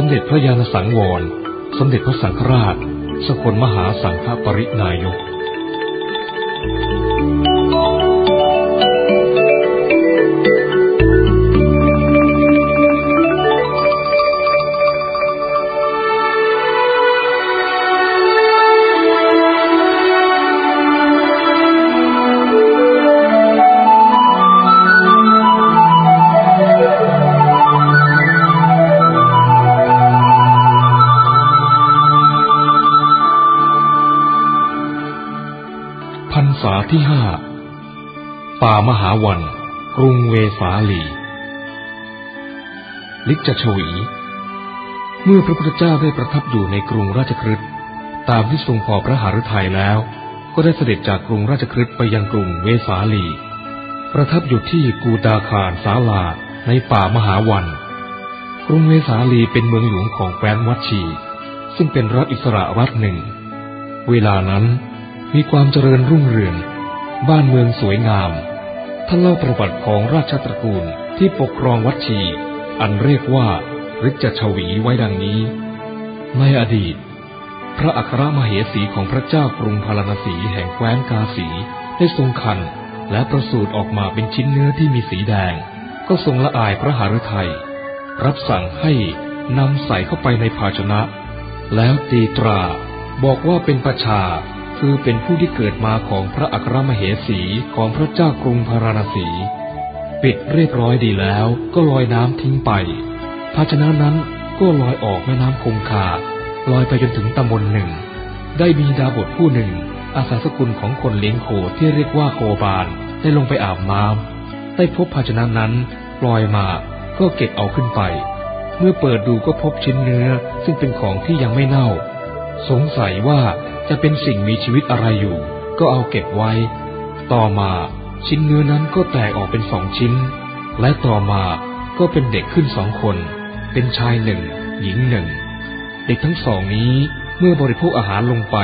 สมเด็จพระยาณสังวร สมเด็จพระสังฆราช สกลมหาสังฆปรินายก ที่ห้าป่ามหาวันกรุงเวสาลี ลิกจชวี เมื่อพระพุทธเจ้าได้ประทับอยู่ในกรุงราชคฤห์ตามที่ทรงพอพระหฤทัยแล้ว ก็ได้เสด็จจากกรุงราชคฤห์ไปยังกรุงเวสาลี ประทับอยู่ที่กูตาคารสาลาในป่ามหาวัน กรุงเวสาลีเป็นเมืองหลวงของแคว้นวัชี ซึ่งเป็นรัฐอิสระรัฐหนึ่ง เวลานั้นมีความเจริญรุ่งเรือง บ้านเมืองสวยงาม ท่านเล่าประวัติของราชตระกูลที่ปกครองวัดชี อันเรียกว่าฤจชวีไว้ดังนี้ ในอดีต พระอัครมเหสีของพระเจ้ากรุงพาราณสีแห่งแคว้นกาสีได้ทรงคันและประสูติออกมาเป็นชิ้นเนื้อที่มีสีแดง ก็ทรงละอายพระหฤทัยรับสั่งให้นำใส่เข้าไปในภาชนะ แล้วตีตราบอกว่าเป็นประชา คือเป็นผู้ที่เกิดมาของพระอัครมเหสีของพระเจ้ากรุงพาราณสี ปิดเรียบร้อยดีแล้วก็ลอยน้ำทิ้งไป ภาชนะนั้นก็ลอยออกแม่น้ำคงคา ลอยไปจนถึงตำบลหนึ่ง ได้มีดาบทผู้หนึ่ง อาสาสกุลของคนเลี้ยงโคที่เรียกว่าโคบานได้ลงไปอาบน้ำได้พบภาชนะนั้นลอยมาก็เก็บเอาขึ้นไป เมื่อเปิดดูก็พบชิ้นเนื้อซึ่งเป็นของที่ยังไม่เน่า สงสัยว่า จะเป็นสิ่งมีชีวิตอะไรอยู่ ก็เอาเก็บไว้ ต่อมาชิ้นเนื้อนั้นก็แตกออกเป็นสองชิ้น และต่อมาก็เป็นเด็กขึ้นสองคน เป็นชายหนึ่ง หญิงหนึ่ง เด็กทั้งสองนี้เมื่อบริโภคอาหารลงไป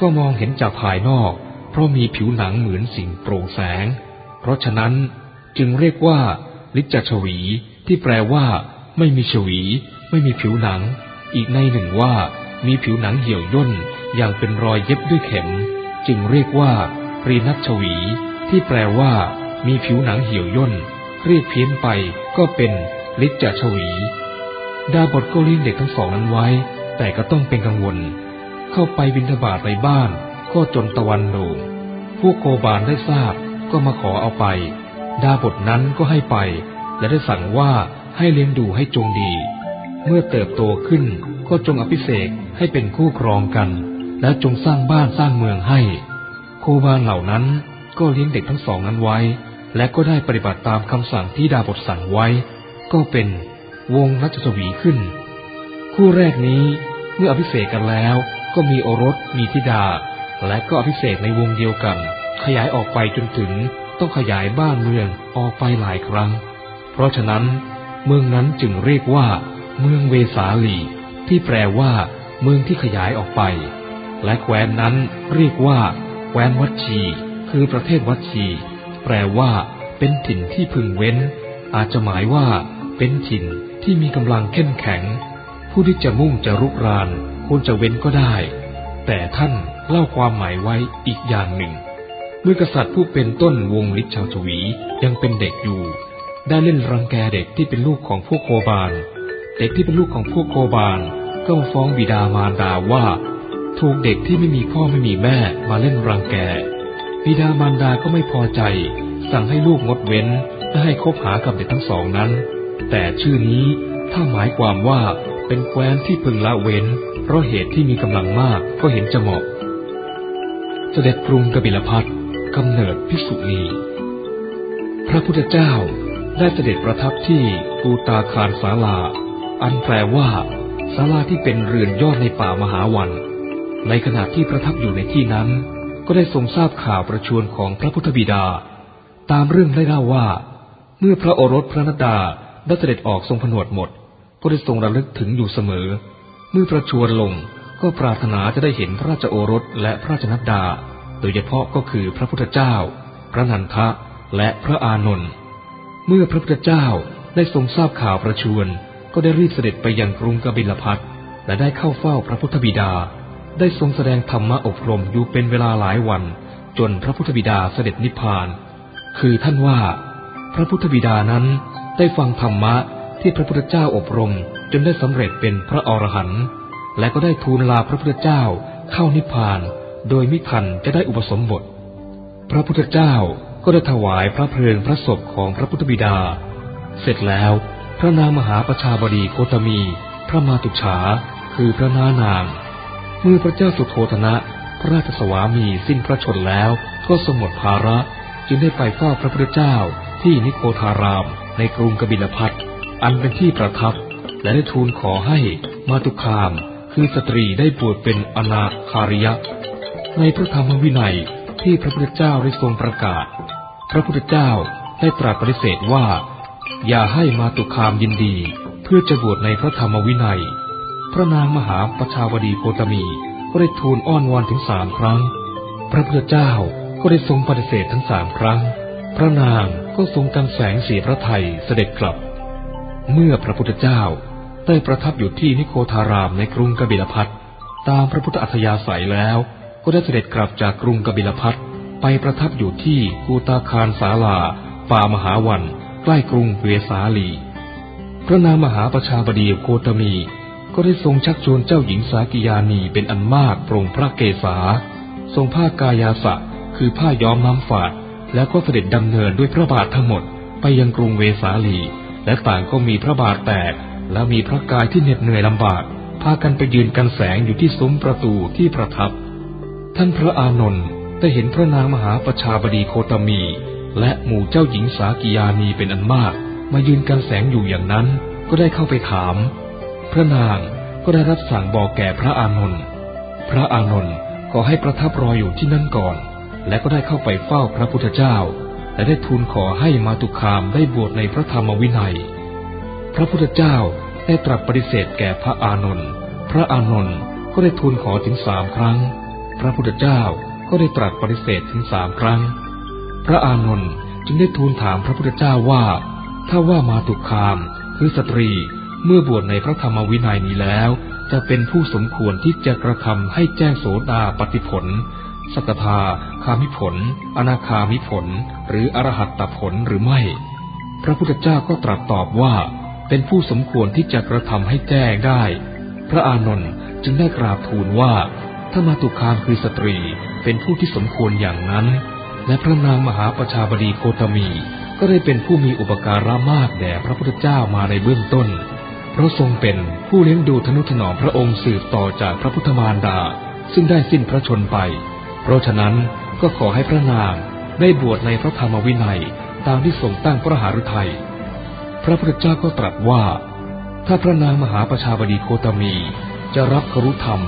ก็มองเห็นจากภายนอก เพราะมีผิวหนังเหมือนสิ่งโปร่งแสง เพราะฉะนั้นจึงเรียกว่า ลิจชวี ที่แปลว่า ไม่มีชวี ไม่มีผิวหนัง อีกในหนึ่งว่า มีผิวหนังเหี่ยวย่น อย่างเป็นรอยเย็บด้วยเข็ม จึงเรียกว่าปรีนัชวี ที่แปลว่า มีผิวหนังเหี่ยวย่น เรียกเพี้ยนไปก็เป็นลิจชวี ดาบทก็เลี้ยงเด็กทั้งสองนั้นไว้ แต่ก็ต้องเป็นกังวล เข้าไปบินทบาทในบ้าน ก็จนตะวันโด่งพวกโกบาลได้ทราบก็มาขอเอาไป ดาบทนั้นก็ให้ไป และได้สั่งว่าให้เลี้ยงดูให้จงดี เมื่อเติบโตขึ้นก็จงอภิเษกให้เป็นคู่ครองกัน และจงสร้างบ้านสร้างเมืองให้ โคบานเหล่านั้นก็เลี้ยงเด็กทั้งสองนั้นไว้ และก็ได้ปฏิบัติตามคำสั่งที่ดาบทสั่งไว้ ก็เป็นวงรัชสวีขึ้น คู่แรกนี้เมื่ออภิเษกกันแล้ว ก็มีโอรสมีธิดา และก็อภิเษกในวงเดียวกัน ขยายออกไปจนถึงต้องขยายบ้านเมืองออกไปหลายครั้ง เพราะฉะนั้นเมืองนั้นจึงเรียกว่า เมืองเวสาลี ที่แปลว่า เมืองที่ขยายออกไป และแคว้นนั้นเรียกว่า แคว้นวัชี คือประเทศวัชี แปลว่า เป็นถิ่นที่พึงเว้น อาจจะหมายว่า เป็นถิ่นที่มีกำลังเข้มแข็ง ผู้ที่จะมุ่งจะรุกรานควรจะเว้นก็ได้ แต่ท่านเล่าความหมายไว้อีกอย่างหนึ่ง เมื่อกษัตริย์ผู้เป็นต้นวงลิชาวชวียังเป็นเด็กอยู่ ได้เล่นรังแกเด็กที่เป็นลูกของพวกโคบาล เด็กที่เป็นลูกของพวกโคบาลก็มาฟ้องบิดามารดาว่า ถูกเด็กที่ไม่มีพ่อไม่มีแม่มาเล่นรังแกบิดามารดาก็ไม่พอใจ สั่งให้ลูกงดเว้นและให้คบหากับเด็กทั้งสองนั้น แต่ชื่อนี้ถ้าหมายความว่าเป็นแคว้นที่พึงละเว้น เพราะเหตุที่มีกำลังมากก็เห็นจะเหมาะ เสด็จกรุงกบิลพัทกำเนิดพิสุณีพระพุทธเจ้าได้เสด็จประทับที่กูตาคารศาลา อันแปลว่าศาลาที่เป็นเรือนยอดในป่ามหาวัน ในขณะที่ประทับอยู่ในที่นั้น ก็ได้ทรงทราบข่าวประชวรของพระพุทธบิดา ตามเรื่องได้เล่าว่า เมื่อพระโอรสพระนดาได้เสด็จออกทรงผนวดหมด ก็ได้ทรงระลึกถึงอยู่เสมอ เมื่อประชวรลงก็ปรารถนาจะได้เห็นพระราชโอรสและพระราชนัดดา โดยเฉพาะก็คือพระพุทธเจ้า พระนันทะและพระอานนท์เมื่อพระพุทธเจ้าได้ทรงทราบข่าวประชวรก็ได้รีบเสด็จไปยังกรุงกบิลพัทและได้เข้าเฝ้าพระพุทธบิดา ได้ทรงแสดงธรรมะอบรมอยู่เป็นเวลาหลายวัน จนพระพุทธบิดาเสด็จนิพพาน คือท่านว่า พระพุทธบิดานั้นได้ฟังธรรมะที่พระพุทธเจ้าอบรมจนได้สำเร็จเป็นพระอรหันต์และก็ได้ทูลลาพระพุทธเจ้าเข้านิพพาน โดยมิทันจะได้อุปสมบท พระพุทธเจ้าก็ได้ถวายพระเพลิงพระศพของพระพุทธบิดา เสร็จแล้วพระนางมหาประชาบดีโคตมี พระมาตุฉา คือพระนานาง เมื่อพระเจ้าสุโธธนะพระราชสวามีสิ้นพระชนแล้วก็สมหมดภาระจึงได้ไปเฝ้าพระพุทธเจ้าที่นิโคทาราม ในกรุงกบิลพัทอันเป็นที่ประทับ และได้ทูลขอให้มาตุคาม คือสตรีได้บวชเป็นอนาคาริยะ ในพระธรรมวินัยที่พระพุทธเจ้าได้ทรงประกาศ พระพุทธเจ้าได้ตรัสปฏิเสธว่า อย่าให้มาตุคามยินดี เพื่อจะบวชในพระธรรมวินัย พระนางมหาประชาวดีโคตมีก็ได้ทูลอ้อนวอนถึงสามครั้ง พระพุทธเจ้าก็ได้ทรงปฏิเสธทั้งสามครั้ง พระนางก็ทรงกันแสงสีพระไทยเสด็จกลับ เมื่อพระพุทธเจ้าได้ประทับอยู่ที่นิโคทารามในกรุงกบิลพัทตามพระพุทธอัธยาศัยแล้วก็ได้เสด็จกลับจากกรุงกบิลพัทไปประทับอยู่ที่กูตาคารศาลา ป่ามหาวัน ใกล้กรุงเวสาลี พระนามหาประชาบดีโคตมี ก็ได้ทรงชักชวนเจ้าหญิงสากิยานีเป็นอันมากปรงพระเกศา ทรงผ้ากายาสะคือผ้าย้อมน้ำฝาด แล้วก็เสด็จดำเนินด้วยพระบาททั้งหมดไปยังกรุงเวสาลี และต่างก็มีพระบาทแตก และมีพระกายที่เหน็ดเหนื่อยลำบาก พากันไปยืนกันแสงอยู่ที่ซุ้มประตูที่ประทับ ท่านพระอานนท์ได้เห็นพระนางมหาประชาบดีโคตมี และหมู่เจ้าหญิงสากิยานีเป็นอันมาก มายืนกันแสงอยู่อย่างนั้น ก็ได้เข้าไปถาม พระนางก็ได้รับสั่งบอกแก่พระอานนท์ พระอานนท์ขอให้ประทับรออยู่ที่นั่นก่อน และก็ได้เข้าไปเฝ้าพระพุทธเจ้า และได้ทูลขอให้มาตุคามได้บวชในพระธรรมวินัย พระพุทธเจ้าได้ตรัสปฏิเสธแก่พระอานนท์ พระอานนท์ก็ได้ทูลขอถึงสามครั้ง พระพุทธเจ้าก็ได้ตรัสปฏิเสธถึงสามครั้ง พระอานนท์จึงได้ทูลถามพระพุทธเจ้าว่า ถ้าว่ามาตุคามคือสตรี เมื่อบวชในพระธรรมวินัยนี้แล้ว จะเป็นผู้สมควรที่จะกระทำให้แจ้งโสดาปฏิผลสกทาคามิผล อนาคามิผล หรืออรหัตตผลหรือไม่ พระพุทธเจ้าก็ตรัสตอบว่า เป็นผู้สมควรที่จะกระทำให้แจ้งได้ พระอานนท์จึงได้กราบทูลว่าถ้ามาตุคามคือสตรีเป็นผู้ที่สมควรอย่างนั้น และพระนางมหาประชาบดีโคตมี ก็ได้เป็นผู้มีอุปการะมากแด่พระพุทธเจ้ามาในเบื้องต้น เพราะทรงเป็นผู้เลี้ยงดูทนุถนอมพระองค์สืบต่อจากพระพุทธมารดา ซึ่งได้สิ้นพระชนไป เพราะฉะนั้นก็ขอให้พระนางได้บวชในพระธรรมวินัยตามที่ทรงตั้งพระหฤทัย พระพุทธเจ้าก็ตรัสว่า ถ้าพระนางมหาประชาบดีโคตมี จะรับครุธรรม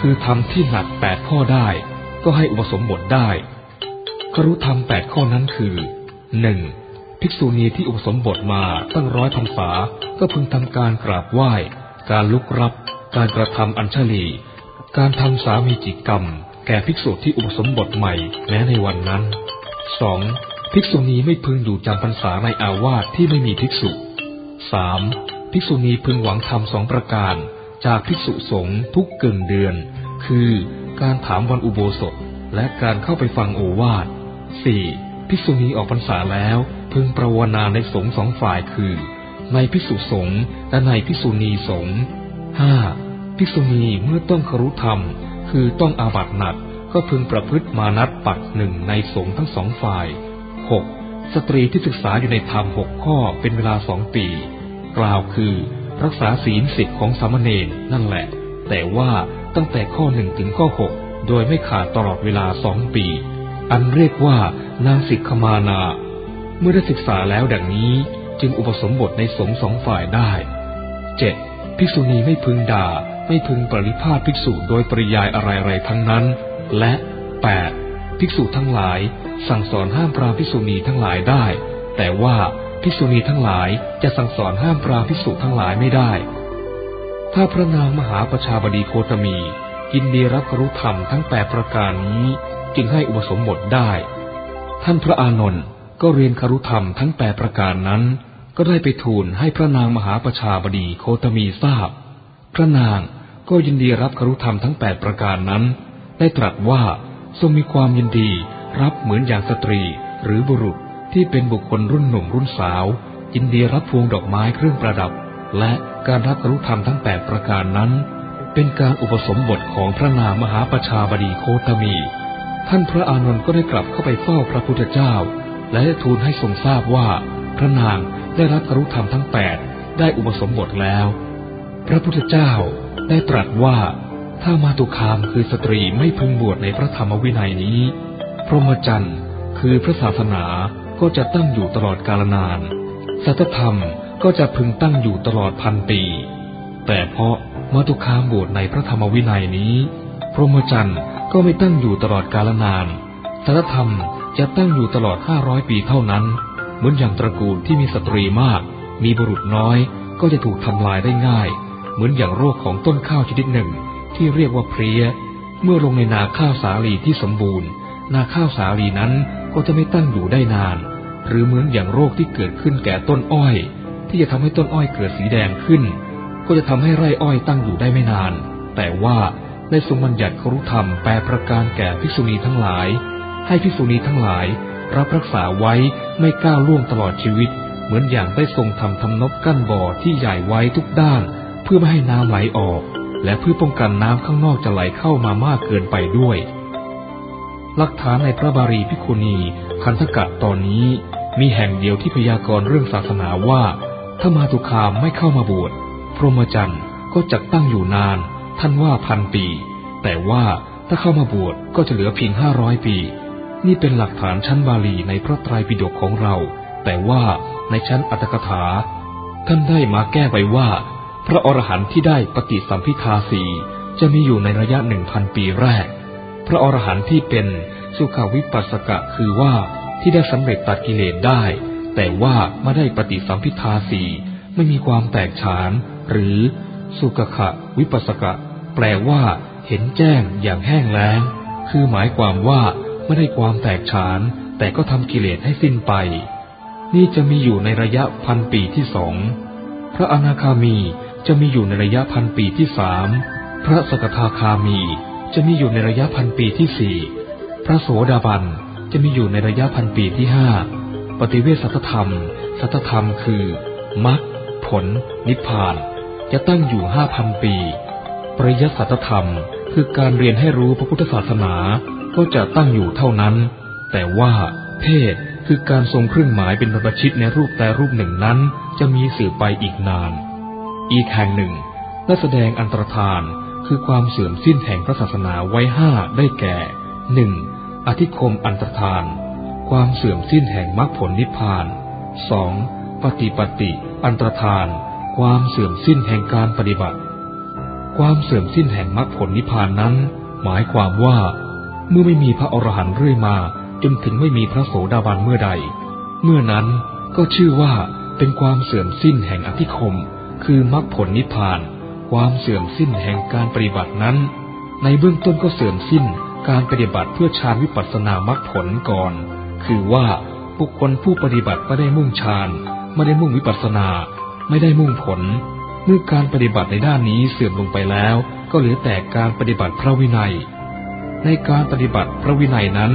คือธรรมที่หนักแปดข้อได้ ก็ให้อุปสมบทได้ ครุธรรมแปดข้อนั้นคือหนึ่ง ภิกษุณีที่อุปสมบทมาตั้งร้อยพรรษา ก็พึงทำการกราบไหว้ การลุกรับ การกระทำอัญชลี การทำสามีจิกรรม แก่ภิกษุที่อุปสมบทใหม่แม้ในวันนั้นสองภิกษุณีไม่พึงอยู่จำพรรษาในอาวาสที่ไม่มีภิกษุสามภิกษุณีพึงหวังทำสองประการ จากภิกษุสงฆ์ทุกเกินเดือน คือการถามวันอุโบสถและการเข้าไปฟังโอวาทสี่ภิกษุณีออกพรรษาแล้ว พึงประวนาในสงสองฝ่ายคือ ในภิกษุสงฆ์และในภิกษุณีสงฆ์ห้าภิกษุณีเมื่อต้องครุธรรม คือต้องอาบัติหนักก็พึงประพฤติมานัดปัดหนึ่งในสงฆ์ทั้งสองฝ่าย 6. สตรีที่ศึกษาอยู่ในธรรมหกข้อเป็นเวลาสองปี กล่าวคือ รักษาศีลสิทธิของสามเณรนั่นแหละ แต่ว่าตั้งแต่ข้อหนึ่งถึงข้อหกโดยไม่ขาดตลอดเวลาสองปี อันเรียกว่านางสิกขมานา เมื่อได้ศึกษาแล้วดังนี้จึงอุปสมบทในสงสองฝ่ายได้ 7. ภิกษุณีไม่พึงด่า ไม่พึงปริพาทภิกษุโดยปริยายอะไรๆทั้งนั้น และ 8. ภิกษุทั้งหลาย สั่งสอนห้ามปราภิกษุณีทั้งหลายได้ แต่ว่าภิกษุณีทั้งหลายจะสั่งสอนห้ามปราภิกษุทั้งหลายไม่ได้ ถ้าพระนางมหาประชาบดีโคตมียินดีรับรู้ธรรมทั้งแปดประการนี้ จึงให้อุปสมบทได้ ท่านพระอานนท์ ก็เรียนคารุธรรมทั้งแปดประการนั้น ก็ได้ไปทูลให้พระนางมหาประชาบดีโคตมีทราบ พระนางก็ยินดีรับคารุธรรมทั้งแปดประการนั้น ได้ตรัสว่าทรงมีความยินดีรับเหมือนอย่างสตรีหรือบุรุษที่เป็นบุคคลรุ่นหนุ่มรุ่นสาว ยินดีรับพวงดอกไม้เครื่องประดับ และการรับคารุธรรมทั้งแปดประการนั้น เป็นการอุปสมบทของพระนางมหาประชาบดีโคตมี ท่านพระอานนท์ก็ได้กลับเข้าไปเฝ้าพระพุทธเจ้า และได้ทูลให้ทรงทราบว่า พระนางได้รับคารุธรรมทั้งแปดได้อุปสมบทแล้ว พระพุทธเจ้าได้ตรัสว่า ถ้ามาตุคามคือสตรีไม่พึงบวชในพระธรรมวินัยนี้ พรหมจรรย์คือพระศาสนาก็จะตั้งอยู่ตลอดกาลนาน สัตธรรมก็จะพึงตั้งอยู่ตลอดพันปี แต่เพราะมาตุคามบวชในพระธรรมวินัยนี้ พรหมจรรย์ก็ไม่ตั้งอยู่ตลอดกาลนานสัตธรรม จะตั้งอยู่ตลอดห้าร้อยปีเท่านั้น เหมือนอย่างตระกูลที่มีสตรีมาก มีบุรุษน้อยก็จะถูกทำลายได้ง่าย เหมือนอย่างโรคของต้นข้าวชนิดหนึ่ง ที่เรียกว่าเพลีย เมื่อลงในนาข้าวสาลีที่สมบูรณ์ นาข้าวสาลีนั้นก็จะไม่ตั้งอยู่ได้นาน หรือเหมือนอย่างโรคที่เกิดขึ้นแก่ต้นอ้อย ที่จะทำให้ต้นอ้อยเกิดสีแดงขึ้น ก็จะทำให้ไร่อ้อยตั้งอยู่ได้ไม่นาน แต่ว่าได้ทรงบัญญัติครุธรรมแปรประการแก่ภิกษุณีทั้งหลาย ให้ภิกษุณีทั้งหลาย รับรักษาไว้ไม่ก้าวล่วงตลอดชีวิต เหมือนอย่างได้ทรงทำทำนบกั้นบ่อที่ใหญ่ไว้ทุกด้าน เพื่อไม่ให้น้ำไหลออก และเพื่อป้องกันน้ำข้างนอกจะไหลเข้ามามากเกินไปด้วยหลักฐานในพระบารีพิคุณีคันธกะตอนนี้ มีแห่งเดียวที่พยากรณ์เรื่องศาสนาว่าถ้ามาตุคามไม่เข้ามาบวชพรหมจรรย์ก็จะตั้งอยู่นาน ท่านว่าพันปี แต่ว่าถ้าเข้ามาบวชก็จะเหลือเพียงห้าร้อยปี นี่เป็นหลักฐานชั้นบาลีในพระไตรปิฎกของเรา แต่ว่าในชั้นอัตถกถา ท่านได้มาแก้ไว้ว่า พระอรหันต์ที่ได้ปฏิสัมพิทาสีจะมีอยู่ในระยะหนึ่งพันปีแรก พระอรหันต์ที่เป็นสุขวิปัสสกะคือว่าที่ได้สำเร็จตัดกิเลสได้ แต่ว่าไม่ได้ปฏิสัมพิทาสีไม่มีความแตกฉาน หรือสุขะวิปัสสกะ แปลว่า เห็นแจ้งอย่างแห้งแล้ง คือหมายความว่า ไม่ได้ความแตกฉาน แต่ก็ทำกิเลสให้สิ้นไป นี่จะมีอยู่ในระยะพันปีที่สองพระอนาคามีจะมีอยู่ในระยะพันปีที่สามพระสกทาคามีจะมีอยู่ในระยะพันปีที่สี่พระโสดาบันจะมีอยู่ในระยะพันปีที่ห้าปฏิเวสสัตธรรม สัตธรรมคือมรรคผล นิพพาน จะตั้งอยู่ห้าพันปี ปริยสัตธรรมคือการเรียนให้รู้พระพุทธศาสนา ก็จะตั้งอยู่เท่านั้น แต่ว่าเพศคือการทรงเครื่องหมายเป็นบรรพชิตในรูปแต่รูปหนึ่งนั้นจะมีสื่อไปอีกนาน อีกแห่งหนึ่งได้แสดงอันตรธานคือความเสื่อมสิ้นแห่งพระศาสนาไว้ห้าได้แก่หนึ่งอธิคมอันตรธาน ความเสื่อมสิ้นแห่งมรรคผลนิพพานสองปฏิปติอันตรธาน ความเสื่อมสิ้นแห่งการปฏิบัติ ความเสื่อมสิ้นแห่งมรรคผลนิพพานนั้น หมายความว่า เมื่อไม่มีพระอรหันต์เรื่อยมา จนถึงไม่มีพระโสดาบันเมื่อใด เมื่อนั้นก็ชื่อว่าเป็นความเสื่อมสิ้นแห่งอธิคม คือมรรคผลนิพพาน ความเสื่อมสิ้นแห่งการปฏิบัตินั้น ในเบื้องต้นก็เสื่อมสิ้นการปฏิบัติเพื่อฌานวิปัสสนามรรคผลก่อน คือว่าบุคคลผู้ปฏิบัติไม่ได้มุ่งฌานไม่ได้มุ่งวิปัสสนา ไม่ได้มุ่งผล เมื่อการปฏิบัติในด้านนี้เสื่อมลงไปแล้ว ก็เหลือแต่การปฏิบัติพระวินัย ในการปฏิบัติพระวินัยนั้น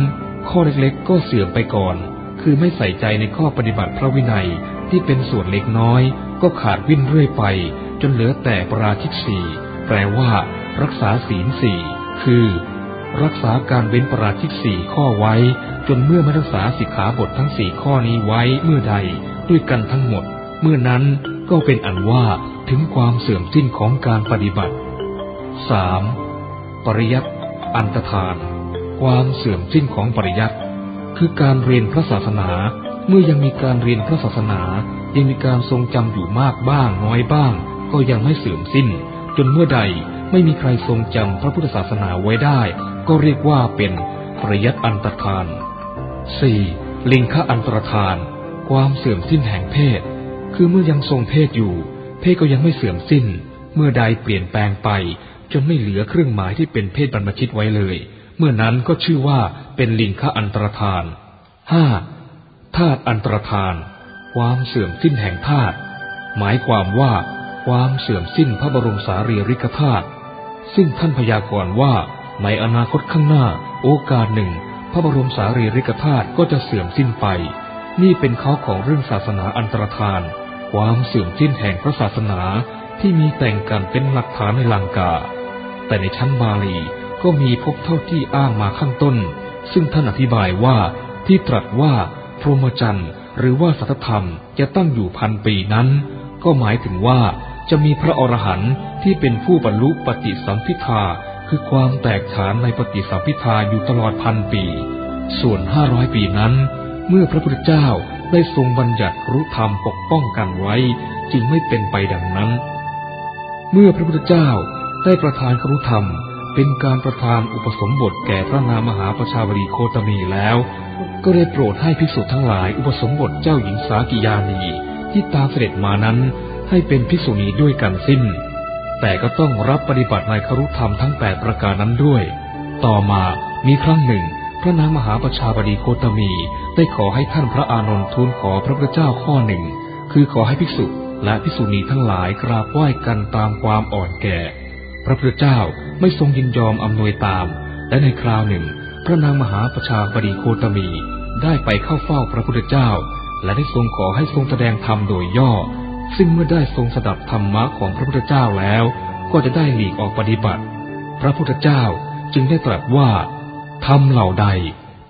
ข้อเล็กๆ ก็เสื่อมไปก่อน คือไม่ใส่ใจในข้อปฏิบัติพระวินัยที่เป็นส่วนเล็กน้อย ก็ขาดวิ่นเรื่อยไป จนเหลือแต่ปราชิกสี่แปลว่า รักษาศีลสี่คือ รักษาการเว้นปราชิกสี่ข้อไว้ จนเมื่อไม่รักษาสิกขาบททั้งสี่ข้อนี้ไว้เมื่อใด ด้วยกันทั้งหมด เมื่อนั้นก็เป็นอันว่าถึงความเสื่อมสิ้นของการปฏิบัติ 3. ปริยัติ อันตรธาน ความเสื่อมสิ้นของปริยัติคือการเรียนพระศาสนา เมื่อยังมีการเรียนพระศาสนา ยังมีการทรงจำอยู่มากบ้างน้อยบ้าง ก็ยังไม่เสื่อมสิ้น จนเมื่อใดไม่มีใครทรงจำพระพุทธศาสนาไว้ได้ ก็เรียกว่าเป็นปริยัติอันตรธาน 4. ลิงคะอันตรธาน ความเสื่อมสิ้นแห่งเพศ คือเมื่อยังทรงเพศอยู่ เพศก็ยังไม่เสื่อมสิ้น เมื่อใดเปลี่ยนแปลงไป จนไม่เหลือเครื่องหมายที่เป็นเพศบรรพชิตไว้เลย เมื่อนั้นก็ชื่อว่าเป็นลิงคะอันตรธาน 5. ปธาตุอันตรธาน ความเสื่อมสิ้นแห่งธาตุหมายความว่าความเสื่อมสิ้นพระบรมสารีริกธาตุซึ่งท่านพยากรณ์ว่าในอนาคตข้างหน้า โอกาสหนึ่ง พระบรมสารีริกธาตุก็จะเสื่อมสิ้นไป นี่เป็นข้อของเรื่องศาสนาอันตรธาน ความเสื่อมสิ้นแห่งพระศาสนา ที่มีแต่งกันเป็นหลักฐานในลังกา แต่ในชั้นบาลีก็มีพบเท่าที่อ้างมาข้างต้น ซึ่งท่านอธิบายว่าที่ตรัสว่า พรหมจรรย์หรือว่าสัตธรรมจะตั้งอยู่พันปีนั้น ก็หมายถึงว่าจะมีพระอรหันต์ที่เป็นผู้บรรลุปฏิสัมพิทาคือความแตกฉานในปฏิสัมพิทาอยู่ตลอดพันปี ส่วนห้าร้อยปีนั้น เมื่อพระพุทธเจ้าได้ทรงบัญญัติรุธรรมปกป้องกันไว้ จึงไม่เป็นไปดังนั้น เมื่อพระพุทธเจ้าได้ประทานครุธรรม เป็นการประทานอุปสมบทแก่พระนามหาประชาวรีโคตมีแล้ว ก็ได้โปรดให้ภิกษุทั้งหลายอุปสมบทเจ้าหญิงสากิยานีที่ตามเสด็จมานั้นให้เป็นภิกษุณีด้วยกันสิ้น แต่ก็ต้องรับปฏิบัติในครุธรรมทั้งแปดประการนั้นด้วย ต่อมามีครั้งหนึ่ง พระนางมหาประชาบดีโคตมี ได้ขอให้ท่านพระอานนท์ทูลขอพระพุทธเจ้าข้อหนึ่ง คือขอให้ภิกษุ และภิกษุณีทั้งหลายกราบไหว้กันตามความอ่อนแก่ พระพุทธเจ้าไม่ทรงยินยอมอำนวยตาม และในคราวหนึ่ง พระนางมหาประชาบดีโคตมี ได้ไปเข้าเฝ้าพระพุทธเจ้า และได้ทรงขอให้ทรงแสดงธรรมโดยย่อ ซึ่งเมื่อได้ทรงสดับธรรมะของพระพุทธเจ้าแล้ว ก็จะได้หลีกออกปฏิบัติ พระพุทธเจ้าจึงได้ตรัสว่าธรรมเหล่าใด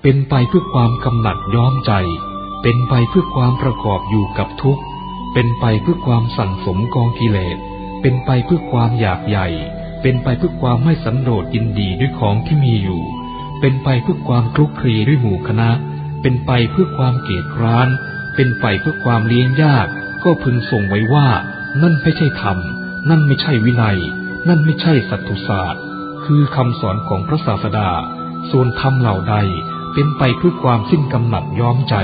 เป็นไปเพื่อความกำหนัดย้อมใจ เป็นไปเพื่อความประกอบอยู่กับทุกข์ เป็นไปเพื่อความสั่งสมกองกิเลส เป็นไปเพื่อความอยากใหญ่ เป็นไปเพื่อความไม่สันโดษยินดีด้วยของที่มีอยู่ เป็นไปเพื่อความคลุกคลีด้วยหมู่คณะ เป็นไปเพื่อความเกียดคร้าน เป็นไปเพื่อความเลี้ยงยาก ก็พึงส่งไว้ว่า นั่นไม่ใช่ธรรม นั่นไม่ใช่วินัย นั่นไม่ใช่สัตตุศาสตร์ คือคำสอนของพระศาสดา ส่วนธรรมเหล่าใด เป็นไปเพื่อความสิ้นกำหนัดย้อมใจ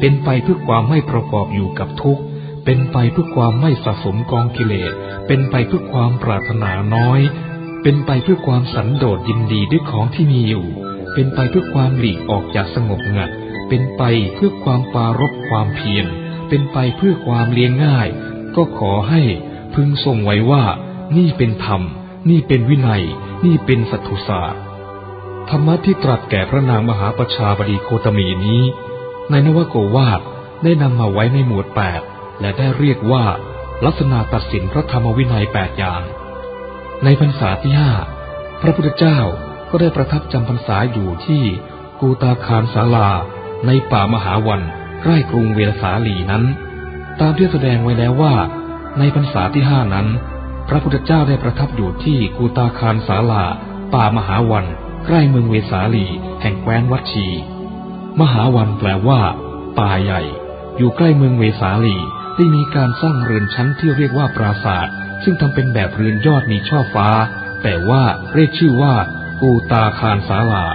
เป็นไปเพื่อความไม่ประกอบอยู่กับทุกข์ เป็นไปเพื่อความไม่สะสมกองกิเลส เป็นไปเพื่อความปรารถนาน้อย เป็นไปเพื่อความสันโดษยินดีด้วยของที่มีอยู่ เป็นไปเพื่อความหลีกออกจากสงบงัด เป็นไปเพื่อความปารบความเพียร เป็นไปเพื่อความเลี้ยงง่าย ก็ขอให้พึงทรงไว้ว่า นี่เป็นธรรม นี่เป็นวินัย นี่เป็นสัตถุศาสตร์ธรรมะที่ตรัสแก่พระนางมหาประชาบดีโคตมีนี้ ในนวโกวาทได้นำมาไว้ในหมวดแปด และได้เรียกว่า ลักษณะตัดสินพระธรรมวินัยแปดอย่าง ในพรรษาที่ห้าพระพุทธเจ้าก็ได้ประทับจำพรรษาอยู่ที่กูตาคารสาลาในป่ามหาวันใกล้กรุงเวลสาลีนั้น ตามที่แสดงไว้แล้วว่า ในพรรษาที่ห้านั้น พระพุทธเจ้าได้ประทับอยู่ที่กูตาคารสาลา ป่ามหาวัน ใกล้เมืองเวสาลีแห่งแคว้นวัชี มหาวันแปลว่า ป่าใหญ่ อยู่ใกล้เมืองเวสาลี ได้มีการสร้างเรือนชั้นที่เรียกว่าปราสาทซึ่งทำเป็นแบบเรือนยอดมีช่อฟ้า แต่ว่าเรียกชื่อว่ากูตาคารสาลา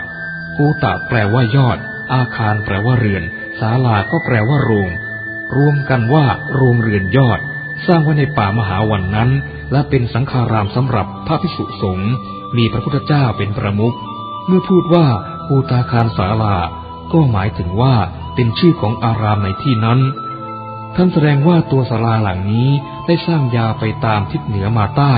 กูตาแปลว่ายอด อาคารแปลว่าเรือนศาลาก็แปลว่าโรง รวมกันว่าโรงเรือนยอด สร้างไว้ในป่ามหาวันนั้น และเป็นสังฆารามสำหรับพระภิกษุสงฆ์มีพระพุทธเจ้าเป็นประมุขเมื่อพูดว่าภูตาคารศาลาก็หมายถึงว่าเป็นชื่อของอารามในที่นั้น ท่านแสดงว่าตัวศาลาหลังนี้ได้สร้างยาไปตามทิศเหนือมาใต้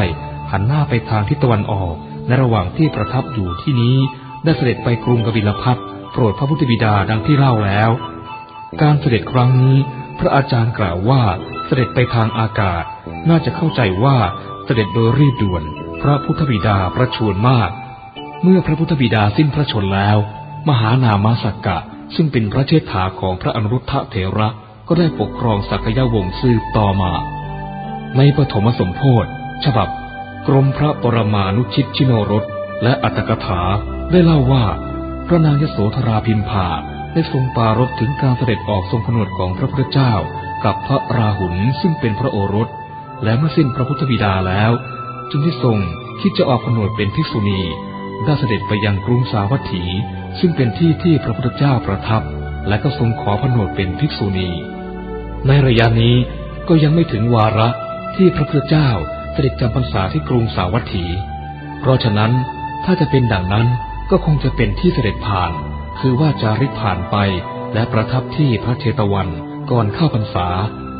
หันหน้าไปทางทิศตะวันออกในระหว่างที่ประทับอยู่ที่นี้ ได้เสด็จไปกรุงกบิลพัทโปรดพระพุทธบิดาดังที่เล่าแล้ว การเสด็จครั้งนี้ พระอาจารย์กล่าวว่าเสด็จไปทางอากาศ น่าจะเข้าใจว่าเสด็จโดยรีบด่วน พระพุทธบิดาประชวรมาก เมื่อพระพุทธบิดาสิ้นพระชนแล้ว มหานามาสักกะ ซึ่งเป็นพระเชษฐาของพระอนุรุทธะเถระ ก็ได้ปกครองสักยวงศ์สืบต่อมา ในปฐมสมโพธิฉบับ กรมพระปรมานุชิตชิโนรสและอัตถกถาได้เล่าว่า พระนางยโสธราพิมพาได้ทรงปารบถึงการเสด็จออกทรงผนวดของพระพุทธเจ้า กับพระราหุลซึ่งเป็นพระโอรส และเมื่อสิ้นพระพุทธบิดาแล้ว จึงได้ทรงคิดจะออกผนวดเป็นภิกษุณีได้เสด็จไปยังกรุงสาวัตถี ซึ่งเป็นที่ที่พระพุทธเจ้าประทับ และก็ทรงขอผนวดเป็นภิกษุณี ในระยะนี้ก็ยังไม่ถึงวาระที่พระพุทธเจ้าเสด็จจำพรรษาที่กรุงสาวัตถี เพราะฉะนั้นถ้าจะเป็นดังนั้นก็คงจะเป็นที่เสด็จผ่าน คือว่าจาริกผ่านไปและประทับที่พระเชตวันก่อนเข้าพรรษา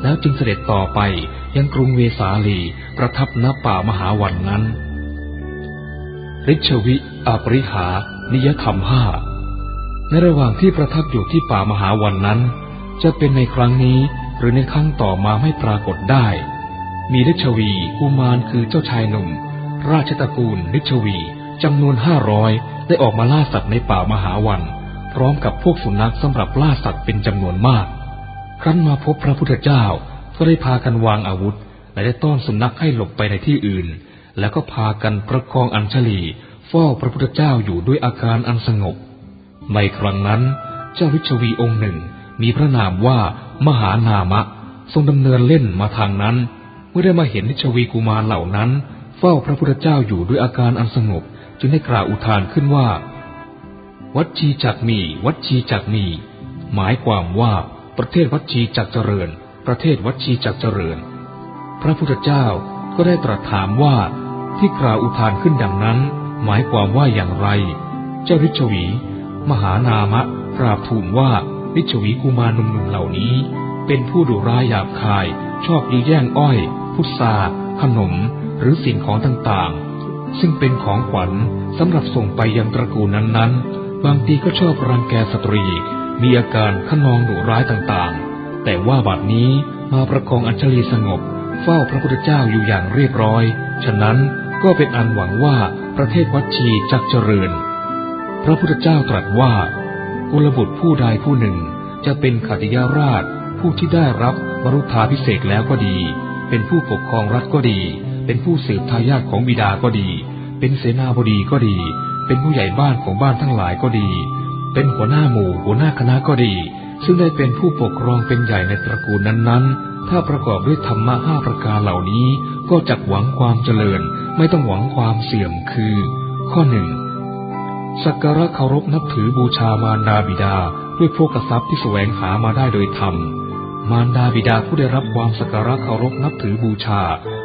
แล้วจึงเสด็จต่อไปยังกรุงเวสาลีประทับณป่ามหาวันนั้นฤชวิอปริหา นิยธรรมห้าในระหว่างที่ประทับอยู่ที่ป่ามหาวันนั้น จะเป็นในครั้งนี้ หรือในครั้งต่อมาไม่ปรากฏได้ มีฤชวีกุมารคือเจ้าชายหนุ่ม ราชตระกูลฤชวีจำนวนห้าร้อยได้ออกมาล่าสัตว์ในป่ามหาวัน พร้อมกับพวกสุนัขสำหรับล่าสัตว์เป็นจำนวนมาก ครั้นมาพบพระพุทธเจ้าก็ได้พากันวางอาวุธ และได้ต้อนสุนัขให้หลบไปในที่อื่น แล้วก็พากันประคองอัญชลีเฝ้าพระพุทธเจ้าอยู่ด้วยอาการอันสงบ ในครั้งนั้นเจ้าวิชวีองค์หนึ่ง มีพระนามว่ามหานามะ ทรงดำเนินเล่นมาทางนั้น เมื่อได้มาเห็นนิชวีกุมารเหล่านั้น เฝ้าพระพุทธเจ้าอยู่ด้วยอาการอันสงบจึงได้กล่าวอุทานขึ้นว่า วัดชีจักมี วัดชีจักมี หมายความว่าประเทศวัดชีจักเจริญ ประเทศวัดชีจักเจริญ พระพุทธเจ้าก็ได้ตรัสถามว่าที่กล่าวอุทานขึ้นดังนั้น หมายความว่าอย่างไร เจ้าฤชวี มหานามะกราบทูลว่า ลิชวีกุมารหนุ่มๆเหล่านี้ เป็นผู้ดุร้ายหยาบคาย ชอบยื้อแย่งอ้อย พุทราขนม หรือสิ่งของต่างๆ ซึ่งเป็นของขวัญสำหรับส่งไปยังตระกูลนั้นๆ บางทีก็ชอบรังแกสตรี มีอาการขนองดุร้ายต่างๆ แต่ว่าบัดนี้มาประคองอัญชลีสงบ เฝ้าพระพุทธเจ้าอยู่อย่างเรียบร้อย ฉะนั้นก็เป็นอันหวังว่าประเทศวัชีจักเจริญ พระพุทธเจ้าตรัสว่า กุลบุตรผู้ใดผู้หนึ่ง จะเป็นขัติยาราช ผู้ที่ได้รับมรุธาพิเศษแล้วก็ดี เป็นผู้ปกครองรัฐก็ดี เป็นผู้สืบทายาทของบิดาก็ดี เป็นเสนาบดีก็ดี เป็นผู้ใหญ่บ้านของบ้านทั้งหลายก็ดี เป็นหัวหน้าหมู่หัวหน้าคณะก็ดี ซึ่งได้เป็นผู้ปกครองเป็นใหญ่ในตระกูลนั้นๆ ถ้าประกอบด้วยธรรมะห้าประการเหล่านี้ ก็จะหวังความเจริญ ไม่ต้องหวังความเสื่อมคือ ข้อหนึ่ง สักการะเคารพนับถือบูชามารดาบิดาด้วยพวกทรัพย์ที่แสวงหามาได้โดยธรรม มารดาบิดาผู้ได้รับความสักการะเคารพนับถือบูชา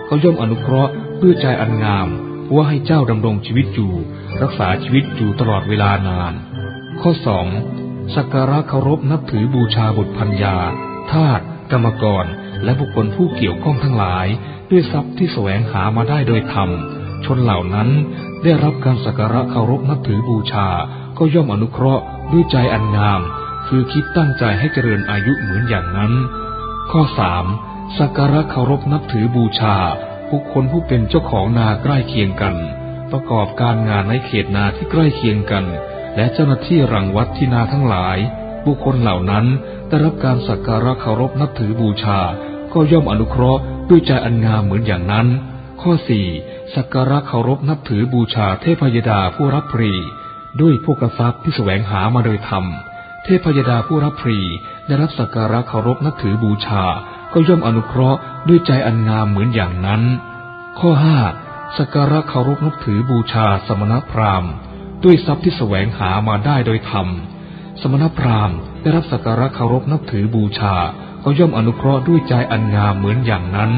ก็ย่อมอนุเคราะห์ด้วยใจอันงามว่าให้เจ้าดำรงชีวิตอยู่ รักษาชีวิตอยู่ตลอดเวลานาน ข้อสองสักการะเคารพนับถือบูชาบุตรพัญญาทาสกรรมกร และบุคคลผู้เกี่ยวข้องทั้งหลาย ด้วยทรัพย์ที่แสวงหามาได้โดยธรรม ชนเหล่านั้นได้รับการสักการะเคารพนับถือบูชา ก็ย่อมอนุเคราะห์ด้วยใจอันงาม คือคิดตั้งใจให้เจริญอายุเหมือนอย่างนั้น ข้อสามสักการะเคารพนับถือบูชา บุคคลผู้เป็นเจ้าของนาใกล้เคียงกัน ประกอบการงานในเขตนาที่ใกล้เคียงกัน และเจ้าหน้าที่รังวัดที่นาทั้งหลาย บุคคลเหล่านั้นได้รับการสักการะเคารพนับถือบูชา ก็ย่อมอนุเคราะห์ด้วยใจอันงามเหมือนอย่างนั้น ข้อสี่ สักการะเคารพนับถือบูชาเทพยดาผู้รับพรี ด้วยพวกทรัพย์ที่แสวงหามาโดยธรรม เทพยดาผู้รับพรีได้รับสักการะเคารพนับถือบูชา ก็ย่อมอนุเคราะห์ด้วยใจอันงามเหมือนอย่างนั้น ข้อห้าสักการะเคารพนับถือบูชาสมณพราหมณ์ด้วยทรัพย์ที่แสวงหามาได้โดยธรรม สมณพราหมณ์ได้รับสักการะเคารพนับถือบูชา ก็ย่อมอนุเคราะห์ด้วยใจอันงามเหมือนอย่างนั้น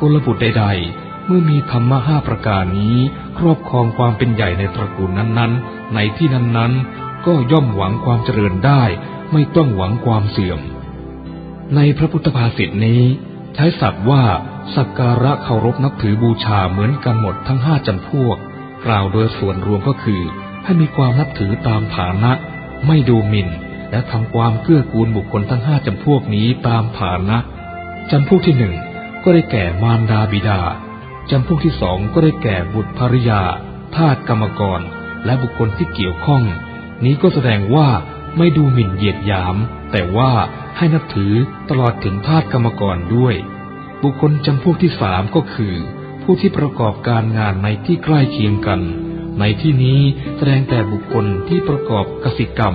กุลบุตรใดๆ เมื่อมีธรรมะห้าประการนี้ ครอบครองความเป็นใหญ่ในตระกูลนั้นๆ ในที่นั้นๆ ก็ย่อมหวังความเจริญได้ ไม่ต้องหวังความเสื่อม ในพระพุทธภาษิตนี้ ใช้ศัพท์ว่า สักการะเคารพนับถือบูชาเหมือนกันหมดทั้งห้าจำพวก กล่าวโดยส่วนรวมก็คือ ให้มีความนับถือตามฐานะ ไม่ดูหมิ่น และทำความเกื้อกูลบุคคลทั้งห้าจำพวกนี้ตามฐานะจำพวกที่หนึ่งก็ได้แก่มารดาบิดา จำพวกที่สองก็ได้แก่บุตรภริยา ทาสกรรมกร และบุคคลที่เกี่ยวข้อง นี้ก็แสดงว่าไม่ดูหมิ่นเหยียดหยาม แต่ว่าให้นับถือตลอดถึงทาสกรรมกรด้วย บุคคลจำพวกที่สามก็คือ ผู้ที่ประกอบการงานในที่ใกล้เคียงกัน ในที่นี้แสดงแต่บุคคลที่ประกอบกสิกรรม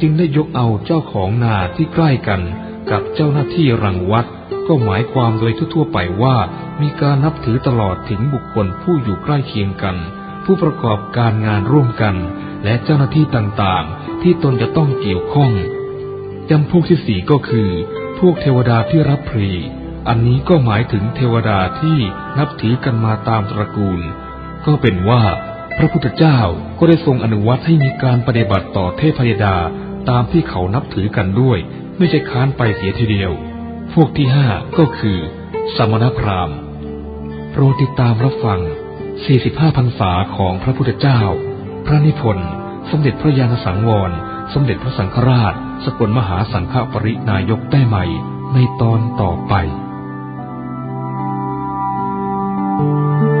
จึงได้ยกเอาเจ้าของนาที่ใกล้กัน กับเจ้าหน้าที่รังวัด ก็หมายความโดยทั่วไปว่า มีการนับถือตลอดถึงบุคคลผู้อยู่ใกล้เคียงกัน ผู้ประกอบการงานร่วมกัน และเจ้าหน้าที่ต่างๆ ที่ตนจะต้องเกี่ยวข้องจำพวกที่สี่ก็คือ พวกเทวดาที่รับพรีอันนี้ก็หมายถึงเทวดาที่นับถือกันมาตามตระกูล ก็เป็นว่า พระพุทธเจ้าก็ได้ทรงอนุวัตให้มีการปฏิบัติต่อเทพยดาตามที่เขานับถือกันด้วย ไม่ใช่ค้านไปเสียทีเดียว วกที่ห้าก็คือ สมณพราหมณ์โปรดติดตามรับฟัง 45พรรษาของพระพุทธเจ้า พระนิพนธ์ สมเด็จพระยาณสังวร สมเด็จพระสังฆราช สกลมหาสังฆปรินายกได้ใหม่ ในตอนต่อไป Thank you.